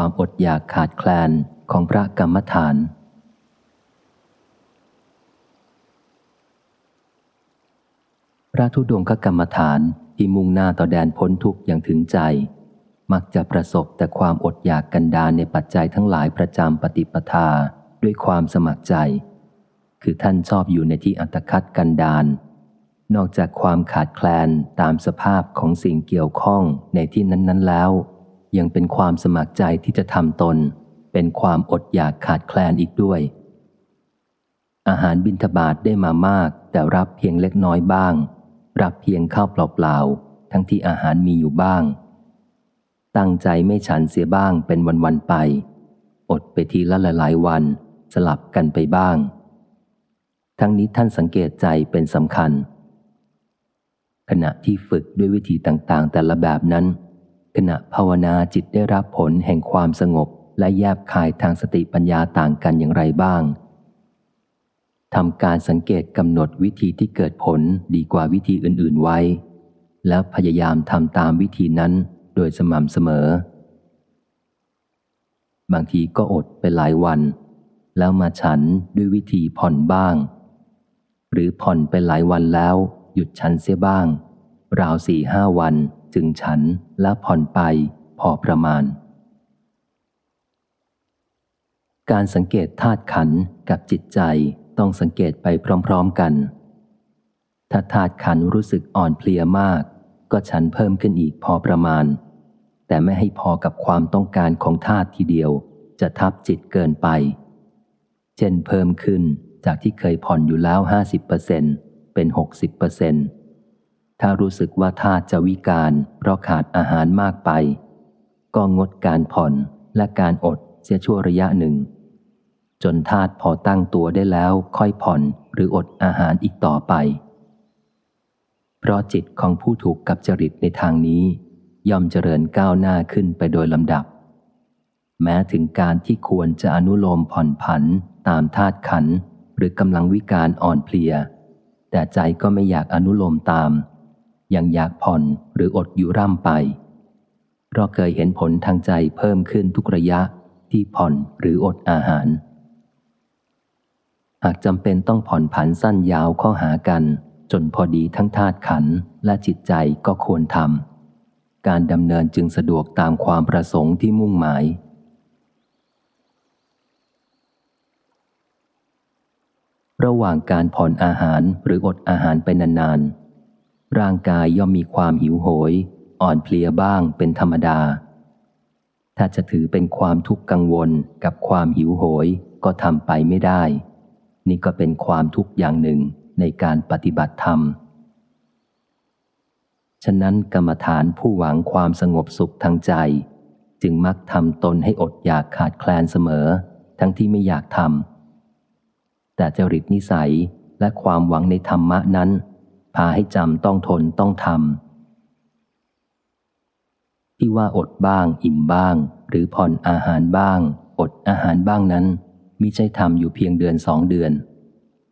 ความอดอยากขาดแคลนของพระกรรมฐาน พระธุดงคกรรมฐานที่มุ่งหน้าต่อแดนพ้นทุกข์อย่างถึงใจ มักจะประสบแต่ความอดอยากกันดานในปัจจัยทั้งหลายประจำปฏิปทาด้วยความสมัครใจ คือท่านชอบอยู่ในที่อัตคัดกันดานนอกจากความขาดแคลนตามสภาพของสิ่งเกี่ยวข้องในที่นั้น ๆ แล้ว ยังเป็นความสมัครใจที่จะทำตน เป็นความอดอยากขาดแคลนอีกด้วย อาหารบิณฑบาตได้มามาก แต่รับเพียงเล็กน้อยบ้าง รับเพียงข้าวเปล่าๆทั้งที่อาหารมีอยู่บ้าง ตั้งใจไม่ฉันเสียบ้างเป็นวันๆไป อดไปทีละหลายๆวัน สลับกันไปบ้าง ทั้งนี้ท่านสังเกตใจเป็นสำคัญขณะที่ฝึกด้วยวิธีต่างๆ แต่ละแบบนั้น ขณะภาวนาจิตได้รับผลแห่งความสงบและแยบคายทางสติปัญญาต่างกันอย่างไรบ้างทำการสังเกตกำหนดวิธีที่เกิดผลดีกว่าวิธีอื่น ๆไว้ แล้วพยายามทำตามวิธีนั้นโดยสม่ำเสมอ บางทีก็อดไปหลายวัน แล้วมาฉันด้วยวิธีผ่อนบ้าง หรือผ่อนไปหลายวันแล้ว หยุดฉันเสียบ้าง ราวสี่ห้าวันจึงฉันและผ่อนไปพอประมาณ การสังเกตธาตุขันกับจิตใจต้องสังเกตไปพร้อมๆกัน ถ้าธาตุขันรู้สึกอ่อนเพลียมาก ก็ฉันเพิ่มขึ้นอีกพอประมาณ แต่ไม่ให้พอกับความต้องการของธาตุทีเดียว จะทับจิตเกินไป เช่นเพิ่มขึ้นจากที่เคยผ่อนอยู่แล้วห้าสิบเปอร์เซ็นต์เถ้ารู้สึกว่าธาตุจะวิการเพราะขาดอาหารมากไป ก็งดการผ่อนและการอดเสียชั่วระยะหนึ่ง จนธาตุพอตั้งตัวได้แล้วค่อยผ่อนหรืออดอาหารอีกต่อไป เพราะจิตของผู้ถูกกับจริตในทางนี้ ย่อมเจริญก้าวหน้าขึ้นไปโดยลำดับ แม้ถึงการที่ควรจะอนุโลมผ่อนผันตามธาตุขันหรือกำลังวิการอ่อนเพลีย แต่ใจก็ไม่อยากอนุโลมตาม ยังอยากผ่อนหรืออดอยู่ร่ำไป เพราะเคยเห็นผลทางใจเพิ่มขึ้นทุกระยะที่ผ่อนหรืออดอาหาร หากจำเป็นต้องผ่อนผันสั้นยาวข้อหากัน จนพอดีทั้งธาตุขันและจิตใจก็ควรทำการดำเนินจึงสะดวกตามความประสงค์ที่มุ่งหมายระหว่างการผ่อนอาหารหรืออดอาหารไปนานๆ ร่างกายย่อมมีความหิวโหย อ่อนเพลียบ้างเป็นธรรมดา ถ้าจะถือเป็นความทุกข์กังวลกับความหิวโหยก็ทำไปไม่ได้ นี่ก็เป็นความทุกข์อย่างหนึ่งในการปฏิบัติธรรม ฉะนั้นกรรมฐานผู้หวังความสงบสุขทางใจ จึงมักทำตนให้อดอยากขาดแคลนเสมอ ทั้งที่ไม่อยากทำแต่จริตนิสัยและความหวังในธรรมะนั้น พาให้จำต้องทนต้องทำที่ว่าอดบ้าง อิ่มบ้าง หรือผ่อนอาหารบ้าง อดอาหารบ้างนั้นมิใช่ทำอยู่เพียงเดือนสองเดือน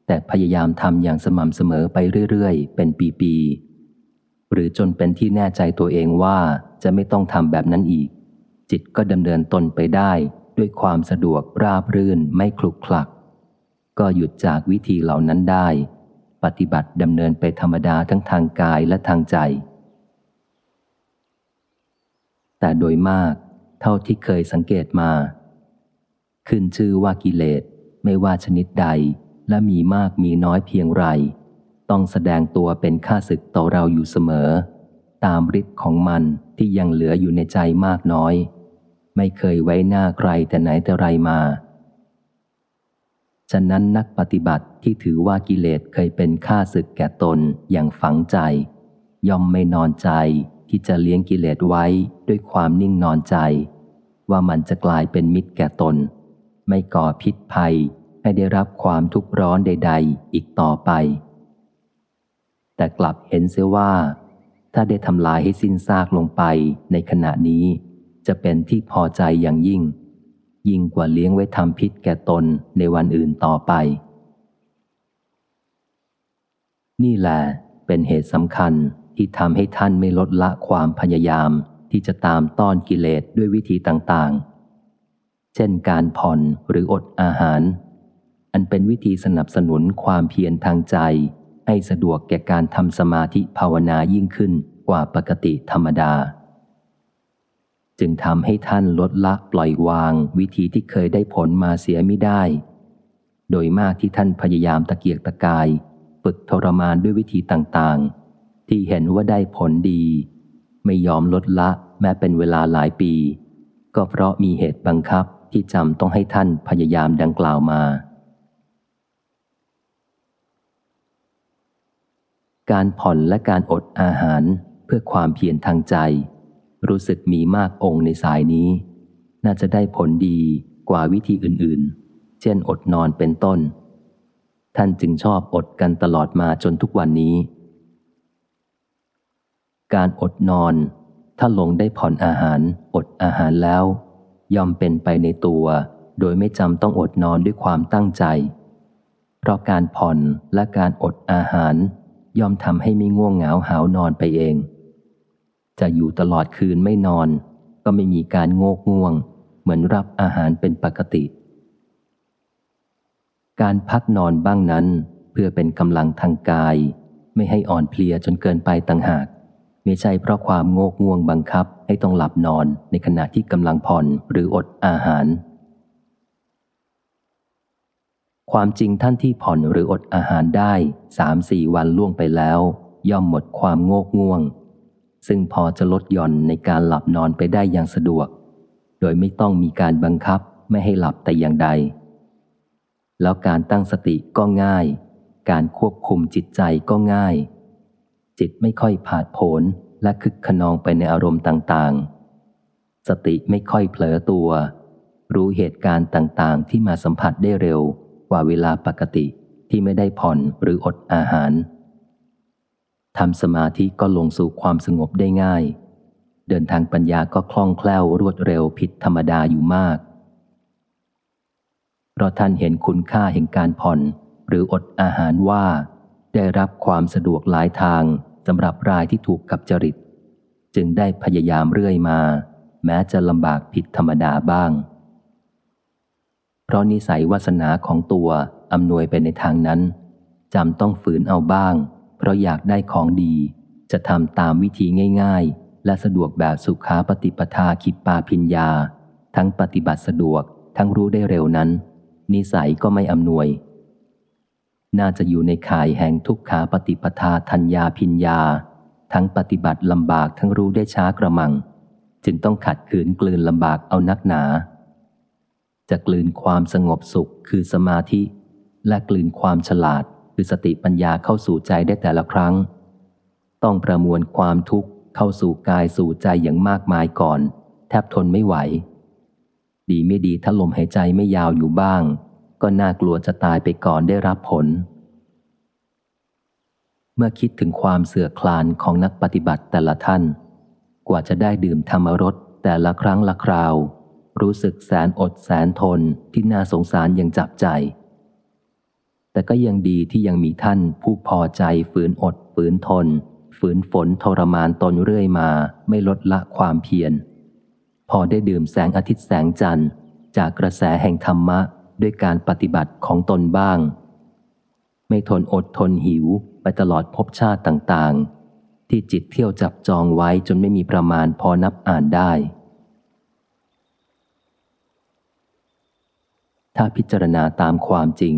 แต่พยายามทำอย่างสม่ำเสมอไปเรื่อยๆ เป็นปีๆหรือจนเป็นที่แน่ใจตัวเองว่าจะไม่ต้องทำแบบนั้นอีก จิตก็ดำเนินตนไปได้ด้วยความสะดวกราบรื่นไม่คลุกคลัก ก็หยุดจากวิธีเหล่านั้นได้ ปฏิบัติดำเนินไปธรรมดาทั้งทางกายและทางใจ แต่โดยมากเท่าที่เคยสังเกตมา ขึ้นชื่อว่ากิเลสไม่ว่าชนิดใดและมีมากมีน้อยเพียงไร ต้องแสดงตัวเป็นข้าศึกต่อเราอยู่เสมอ ตามฤทธิ์ของมันที่ยังเหลืออยู่ในใจมากน้อย ไม่เคยไว้หน้าใครแต่ไหนแต่ไรมา ฉะนั้นนักปฏิบัติที่ถือว่ากิเลสเคยเป็นข้าศึกแก่ตนอย่างฝังใจ ย่อมไม่นอนใจที่จะเลี้ยงกิเลสไว้ด้วยความนิ่งนอนใจ ว่ามันจะกลายเป็นมิตรแก่ตน ไม่ก่อพิษภัยให้ได้รับความทุกข์ร้อนใด ๆ อีกต่อไป แต่กลับเห็นเสียว่า ถ้าได้ทำลายให้สิ้นซากลงไปในขณะนี้ จะเป็นที่พอใจอย่างยิ่ง ยิ่งกว่าเลี้ยงไว้ทำพิษแก่ตนในวันอื่นต่อไป นี่แหละเป็นเหตุสำคัญที่ทำให้ท่านไม่ลดละความพยายามที่จะตามต้อนกิเลสด้วยวิธีต่างๆ เช่นการผ่อนหรืออดอาหาร อันเป็นวิธีสนับสนุนความเพียรทางใจ ให้สะดวกแก่การทำสมาธิภาวนายิ่งขึ้นกว่าปกติธรรมดา จึงทำให้ท่านลดละปล่อยวางวิธีที่เคยได้ผลมาเสียไม่ได้ โดยมากที่ท่านพยายามตะเกียกตะกายฝึกทรมานด้วยวิธีต่างๆ ที่เห็นว่าได้ผลดี ไม่ยอมลดละแม้เป็นเวลาหลายปี ก็เพราะมีเหตุบังคับที่จำต้องให้ท่านพยายามดังกล่าวมา การผ่อนและการอดอาหารเพื่อความเพียรทางใจ รู้สึกมีมากองค์ในสายนี้ น่าจะได้ผลดีกว่าวิธีอื่นๆ เช่นอดนอนเป็นต้น ท่านจึงชอบอดกันตลอดมาจนทุกวันนี้ การอดนอน ถ้าลงได้ผ่อนอาหารอดอาหารแล้ว ย่อมเป็นไปในตัว โดยไม่จำต้องอดนอนด้วยความตั้งใจ เพราะการผ่อนและการอดอาหารย่อมทำให้ไม่ง่วงเหงาหาวนอนไปเอง จะอยู่ตลอดคืนไม่นอน ก็ไม่มีการโงกง่วง เหมือนรับอาหารเป็นปกติ การพักนอนบ้างนั้นเพื่อเป็นกำลังทางกาย ไม่ให้อ่อนเพลียจนเกินไปต่างหาก ไม่ใช่เพราะความโงกง่วงบังคับให้ต้องหลับนอนในขณะที่กำลังผ่อนหรืออดอาหาร ความจริงท่านที่ผ่อนหรืออดอาหารได้สามสี่วันล่วงไปแล้ว ย่อมหมดความโงกง่วง ซึ่งพอจะลดหย่อนในการหลับนอนไปได้อย่างสะดวก โดยไม่ต้องมีการบังคับไม่ให้หลับแต่อย่างใด แล้วการตั้งสติก็ง่าย การควบคุมจิตใจก็ง่าย จิตไม่ค่อยผาดโผนและคึกขนองไปในอารมณ์ต่างๆ สติไม่ค่อยเผลอตัว รู้เหตุการณ์ต่างๆ ที่มาสัมผัสได้เร็วกว่าเวลาปกติที่ไม่ได้ผ่อนหรืออดอาหาร ทำสมาธิก็ลงสู่ความสงบได้ง่าย เดินทางปัญญาก็คล่องแคล่วรวดเร็วผิดธรรมดาอยู่มาก เพราะท่านเห็นคุณค่าแห่งการผ่อน หรืออดอาหารว่า ได้รับความสะดวกหลายทางสำหรับรายที่ถูกกับจริต จึงได้พยายามเรื่อยมา แม้จะลำบากผิดธรรมดาบ้าง เพราะนิสัยวาสนาของตัวอำนวยไปในทางนั้นจำต้องฝืนเอาบ้าง เพราะอยากได้ของดี จะทำตามวิธีง่าย ๆ และสะดวกแบบสุขาปฏิปทาคิดปาพิญญา ทั้งปฏิบัติสะดวกทั้งรู้ได้เร็วนั้น นิสัยก็ไม่อำนวย น่าจะอยู่ในข่ายแห่งทุกขาปฏิปทาทัญญาพิญญา ทั้งปฏิบัติลำบากทั้งรู้ได้ช้ากระมัง จึงต้องขัดขืนกลืนลำบากเอานักหนา จะกลืนความสงบสุขคือสมาธิ และกลืนความฉลาด คือสติปัญญาเข้าสู่ใจได้แต่ละครั้ง ต้องประมวลความทุกข์เข้าสู่กายสู่ใจอย่างมากมายก่อน แทบทนไม่ไหว ดีไม่ดีถ้าลมหายใจไม่ยาวอยู่บ้าง ก็น่ากลัวจะตายไปก่อนได้รับผล เมื่อคิดถึงความเสื่อคลานของนักปฏิบัติแต่ละท่าน กว่าจะได้ดื่มธรรมรสแต่ละครั้งละคราว รู้สึกแสนอดแสนทนที่น่าสงสารอยังจับใจ แต่ก็ยังดีที่ยังมีท่านผู้พอใจฝืนอดฝืนทน ฝืนฝนทรมานตนเรื่อยมาไม่ลดละความเพียร พอได้ดื่มแสงอาทิตย์แสงจันทร์ จากกระแสแห่งธรรมะด้วยการปฏิบัติของตนบ้าง ไม่ทนอดทนหิวไปตลอดภพชาติต่างๆ ที่จิตเที่ยวจับจองไว้จนไม่มีประมาณพอนับอ่านได้ ถ้าพิจารณาตามความจริง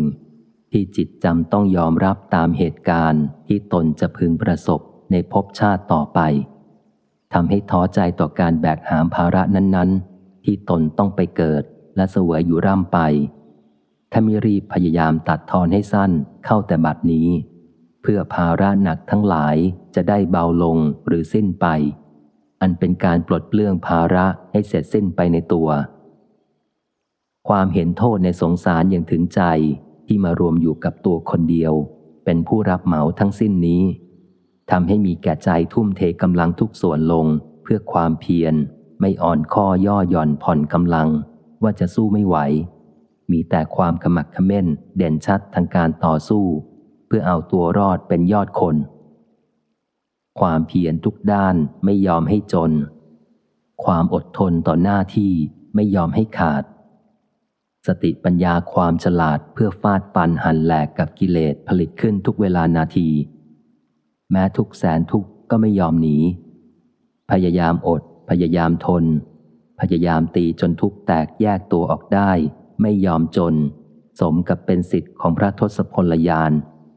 ที่จิตจำต้องยอมรับตามเหตุการณ์ที่ตนจะพึงประสบในภพชาติต่อไปทำให้ท้อใจต่อการแบกหามภาระนั้น ๆ ที่ตนต้องไปเกิดและเสวยอยู่ร่ำไป ถ้ามีรีบพยายามตัดทอนให้สั้นเข้าแต่บัดนี้ เพื่อภาระหนักทั้งหลายจะได้เบาลงหรือสิ้นไป อันเป็นการปลดเปลื้องภาระให้เสร็จสิ้นไปในตัว ความเห็นโทษในสงสารอย่างถึงใจ ที่มารวมอยู่กับตัวคนเดียว เป็นผู้รับเหมาทั้งสิ้นนี้ทำให้มีแก่ใจทุ่มเทกำลังทุกส่วนลงเพื่อความเพียร ไม่อ่อนข้อย่อหย่อนผ่อนกำลัง ว่าจะสู้ไม่ไหว มีแต่ความขมักขม้น เด่นชัดทางการต่อสู้ เพื่อเอาตัวรอดเป็นยอดคน ความเพียรทุกด้านไม่ยอมให้จน ความอดทนต่อหน้าที่ไม่ยอมให้ขาด สติปัญญาความฉลาดเพื่อฟาดฟันหันแหลกกับกิเลสผลิตขึ้นทุกเวลานาที แม้ทุกแสนทุกก็ไม่ยอมหนี พยายามอด พยายามทน พยายามตีจนทุกแตกแยกตัวออกได้ ไม่ยอมจน สมกับเป็นสิทธิ์ของพระทศพลยาน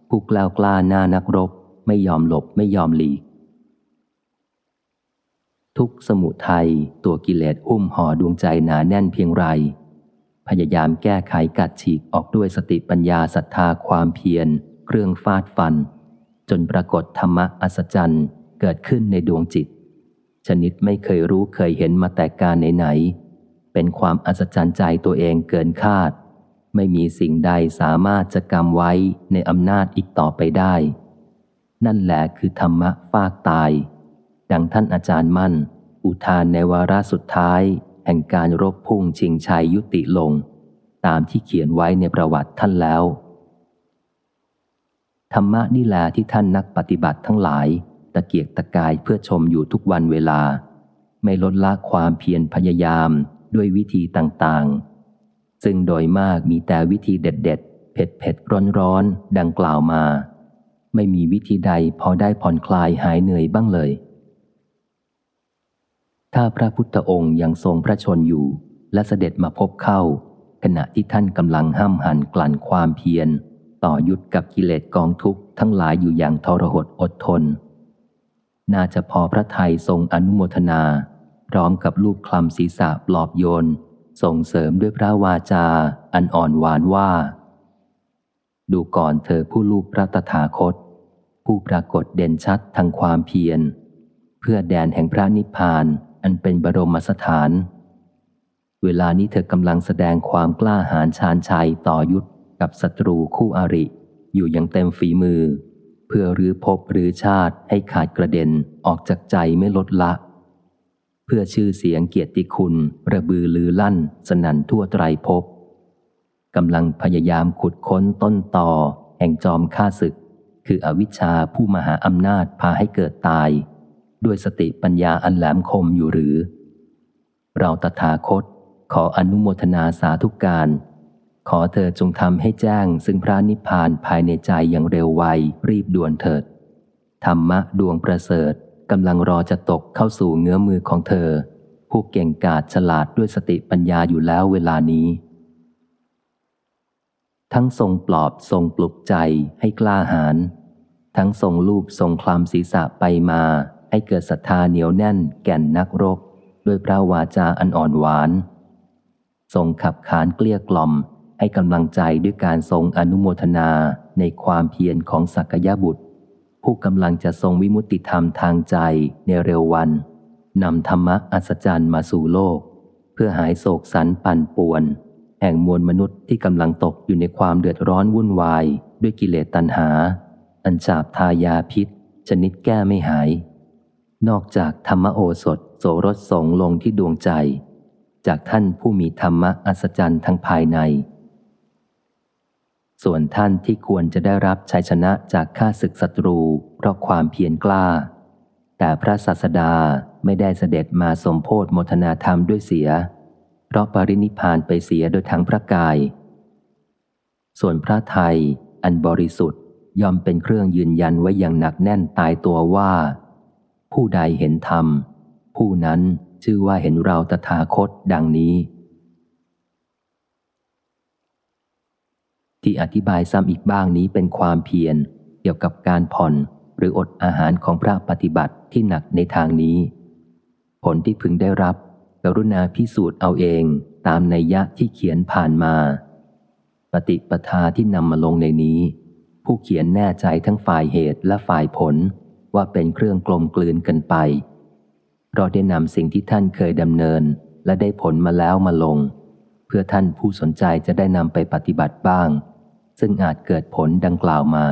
ผู้กล้ากล้าหน้านักรบ ไม่ยอมหลบไม่ยอมหลีก ทุกสมุทัยตัวกิเลสอุ้มห่อดวงใจหนาแน่นเพียงไร พยายามแก้ไขกัดฉีกออกด้วยสติปัญญาศรัทธาความเพียร เครื่องฟาดฟัน จนปรากฏธรรมะอัศจรรย์เกิดขึ้นในดวงจิต ชนิดไม่เคยรู้เคยเห็นมาแต่การไหนๆเป็นความอัศจรรย์ใจตัวเองเกินคาด ไม่มีสิ่งใดสามารถจะกำไว้ในอำนาจอีกต่อไปได้ นั่นแหละคือธรรมะฟากตาย ดังท่านอาจารย์มั่น อุทานในวาระสุดท้าย ห่งการรบพุ่งชิงชัยยุติลง ตามที่เขียนไว้ในประวัติท่านแล้ว ธรรมะนี่แหละที่ท่านนักปฏิบัติทั้งหลาย ตะเกียกตะกายเพื่อชมอยู่ทุกวันเวลา ไม่ลดละความเพียรพยายามด้วยวิธีต่างๆ ซึ่งโดยมากมีแต่วิธีเด็ด ๆ เผ็ดเผ็ดร้อนร้อนดังกล่าวมา ไม่มีวิธีใดพอได้ผ่อนคลายหายเหนื่อยบ้างเลย ถ้าพระพุทธองค์ยังทรงพระชนอยู่ และเสด็จมาพบเข้า ขณะที่ท่านกำลังห้ามหันกลั่นความเพียร ต่อยุดกับกิเลสกองทุกข์ทั้งหลายอยู่อย่างทรหดอดทน น่าจะพอพระไทยทรงอนุโมทนา พร้อมกับลูกคลำศีรษะปลอบโยน ส่งเสริมด้วยพระวาจา อันอ่อนหวานว่า ดูก่อนเธอผู้ลูกพระตถาคต ผู้ปรากฏเด่นชัดทางความเพียร เพื่อแดนแห่งพระนิพพาน อันเป็นบรมสถาน เวลานี้เธอกำลังแสดงความกล้าหาญชาญชัยต่อยุทธกับศัตรูคู่อริ อยู่อย่างเต็มฝีมือ เพื่อรื้อภพหรือชาติให้ขาดกระเด็นออกจากใจไม่ลดละ เพื่อชื่อเสียงเกียรติคุณระบือลือลั่น สนั่นทั่วไตรภพกำลังพยายามขุดค้นต้นต่อ แห่งจอมฆ่าศึก คืออวิชชาผู้มหาอำนาจพาให้เกิดตาย ด้วยสติปัญญาอันแหลมคมอยู่หรือ เราตถาคตขออนุโมทนาสาธุการ ขอเธอจงทำให้แจ้งซึ่งพระนิพพานภายในใจอย่างเร็วไวรีบด่วนเถิด ธรรมะดวงประเสริฐกำลังรอจะตกเข้าสู่เงื้อมือของเธอ ผู้เก่งกาจฉลาดด้วยสติปัญญาอยู่แล้วเวลานี้ ทั้งทรงปลอบทรงปลุกใจให้กล้าหาญทั้งทรงลูบทรงคลำศีรษะไปมา ให้เกิดศรัทธาเหนียวแน่นแก่นนักรบ ด้วยพระวาจาอันอ่อนหวาน ทรงขับขานเกลี้ยกล่อมให้กำลังใจด้วยการทรงอนุโมทนาในความเพียรของสักยบุตร ผู้กำลังจะทรงวิมุตติธรรมทางใจในเร็ววันนำธรรมะอัศจรรย์มาสู่โลก เพื่อหายโศกสันปั่นป่วน แห่งมวลมนุษย์ที่กำลังตกอยู่ในความเดือดร้อนวุ่นวาย ด้วยกิเลสตัณหา อันฉาบทายาพิษ ชนิดแก้ไม่หาย นอกจากธรรมโอสถโสรสสงลงที่ดวงใจ จากท่านผู้มีธรรมะอัศจรรย์ทั้งภายใน ส่วนท่านที่ควรจะได้รับชัยชนะจากข้าศึกศัตรู เพราะความเพียรกล้า แต่พระศาสดาไม่ได้เสด็จมาสมโพธโมทนาธรรมด้วยเสีย เพราะปรินิพานไปเสียโดยทางพระกาย ส่วนพระไทยอันบริสุทธิ์ยอมเป็นเครื่องยืนยันไว้อย่างหนักแน่นตายตัวว่า ผู้ใดเห็นธรรม ผู้นั้นชื่อว่าเห็นเราตถาคตดังนี้ ที่อธิบายซ้ำอีกบ้างนี้เป็นความเพียรเกี่ยวกับการผ่อนหรืออดอาหารของพระปฏิบัติที่หนักในทางนี้ ผลที่พึงได้รับ กรุณาพิสูจน์เอาเองตามในยะที่เขียนผ่านมา ปฏิปทาที่นำมาลงในนี้ ผู้เขียนแน่ใจทั้งฝ่ายเหตุและฝ่ายผล ว่าเป็นเครื่องกลมกลืนกันไป เพราะได้นำสิ่งที่ท่านเคยดำเนินและได้ผลมาแล้วมาลง เพื่อท่านผู้สนใจจะได้นำไปปฏิบัติบ้าง ซึ่งอาจเกิดผลดังกล่าวมา